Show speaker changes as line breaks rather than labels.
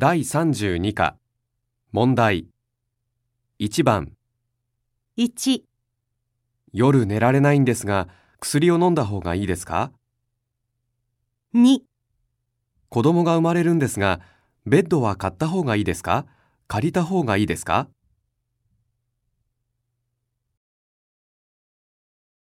第32課。問題。1番。
1、
夜寝られないんですが薬を飲んだ方がいいですか
？2、
子供が生まれるんですがベッドは買った方がいいですか？借りた方がいいですか？